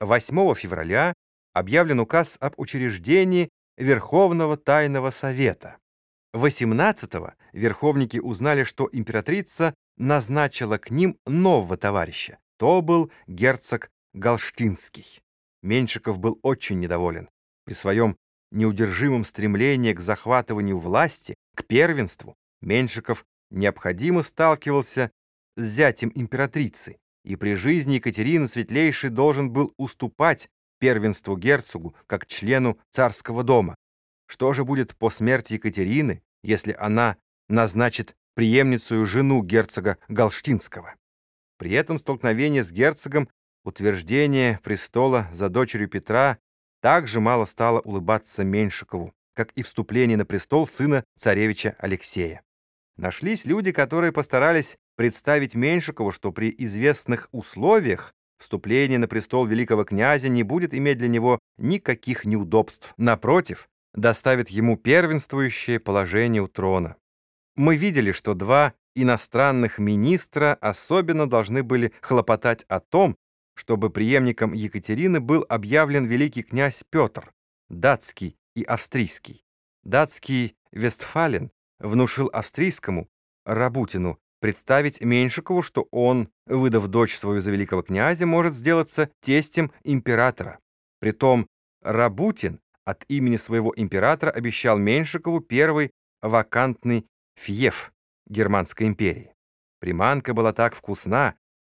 8 февраля объявлен указ об учреждении Верховного Тайного Совета. 18-го верховники узнали, что императрица назначила к ним нового товарища. То был герцог Галштинский. Меньшиков был очень недоволен. При своем неудержимом стремлении к захватыванию власти, к первенству, Меньшиков необходимо сталкивался с зятем императрицы, и при жизни Екатерины Светлейший должен был уступать первенству герцогу как члену царского дома. Что же будет по смерти Екатерины, если она назначит преемницу жену герцога Галштинского? При этом столкновение с герцогом, утверждение престола за дочерью Петра также мало стало улыбаться Меньшикову, как и вступление на престол сына царевича Алексея. Нашлись люди, которые постарались представить Меньшикову, что при известных условиях вступление на престол великого князя не будет иметь для него никаких неудобств. Напротив, доставит ему первенствующее положение у трона. Мы видели, что два иностранных министра особенно должны были хлопотать о том, чтобы преемником Екатерины был объявлен великий князь Петр, датский и австрийский. Датский Вестфален внушил австрийскому Рабутину представить Меньшикову, что он, выдав дочь свою за великого князя, может сделаться тестем императора. Притом Рабутин от имени своего императора обещал Меньшикову первый вакантный фьеф Германской империи. Приманка была так вкусна,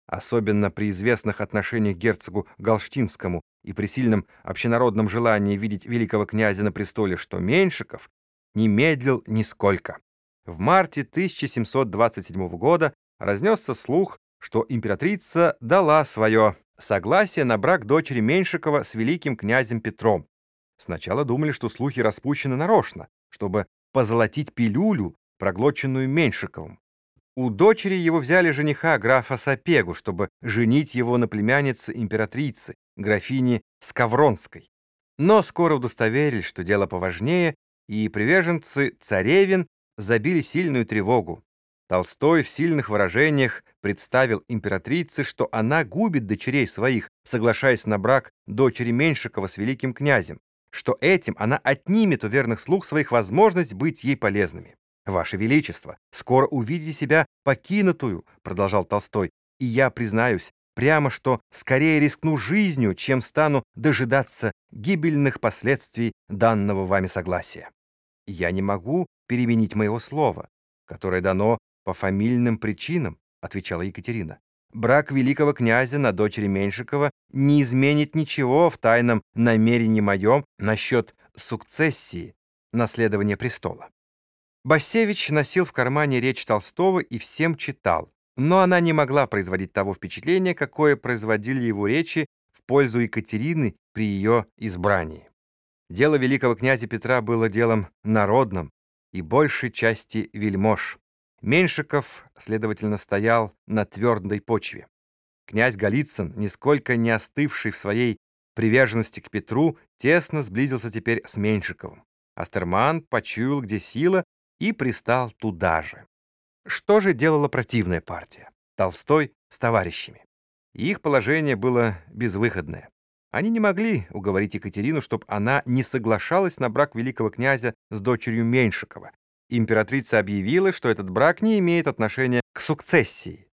особенно при известных отношениях герцогу Галштинскому и при сильном общенародном желании видеть великого князя на престоле, что Меньшиков не медлил нисколько. В марте 1727 года разнесся слух, что императрица дала свое согласие на брак дочери Меньшикова с великим князем Петром. Сначала думали, что слухи распущены нарочно, чтобы позолотить пилюлю, проглоченную Меньшиковым. У дочери его взяли жениха, графа Сапегу, чтобы женить его на племяннице императрицы, графине Скавронской. Но скоро удостоверились, что дело поважнее, и приверженцы царевин забили сильную тревогу. Толстой в сильных выражениях представил императрице, что она губит дочерей своих, соглашаясь на брак дочери Меньшикова с великим князем, что этим она отнимет у верных слуг своих возможность быть ей полезными. «Ваше Величество, скоро увидите себя покинутую», — продолжал Толстой, «и я признаюсь прямо, что скорее рискну жизнью, чем стану дожидаться гибельных последствий данного вами согласия. Я не могу переменить моего слова, которое дано по фамильным причинам, отвечала Екатерина. Брак великого князя на дочери Меньшикова не изменит ничего в тайном намерении моем насчет сукцессии, наследования престола. Бассевич носил в кармане речь Толстого и всем читал, но она не могла производить того впечатления, какое производили его речи в пользу Екатерины при ее избрании. Дело великого князя Петра было делом народным, и большей части вельмож. Меньшиков, следовательно, стоял на твердой почве. Князь Голицын, нисколько не остывший в своей приверженности к Петру, тесно сблизился теперь с Меньшиковым. Астерман почуял, где сила, и пристал туда же. Что же делала противная партия? Толстой с товарищами. Их положение было безвыходное. Они не могли уговорить Екатерину, чтобы она не соглашалась на брак великого князя с дочерью Меньшикова. Императрица объявила, что этот брак не имеет отношения к сукцессии.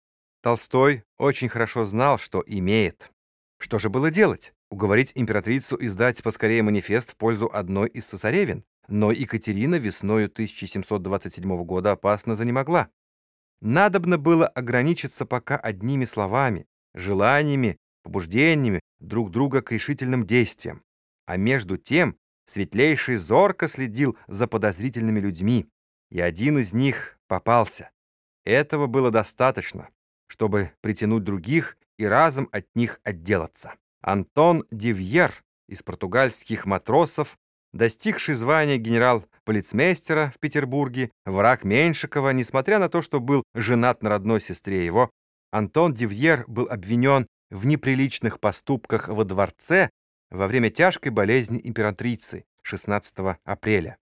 Толстой очень хорошо знал, что имеет. Что же было делать? Уговорить императрицу издать поскорее манифест в пользу одной из цесаревин? Но Екатерина весною 1727 года опасно занемогла. Надобно было ограничиться пока одними словами, желаниями, побуждениями друг друга к решительным действиям. А между тем Светлейший зорко следил за подозрительными людьми, и один из них попался. Этого было достаточно, чтобы притянуть других и разом от них отделаться. Антон Дивьер из португальских матросов, достигший звания генерал-полицмейстера в Петербурге, враг Меньшикова, несмотря на то, что был женат на родной сестре его, Антон Дивьер был обвинен в неприличных поступках во дворце во время тяжкой болезни императрицы 16 апреля.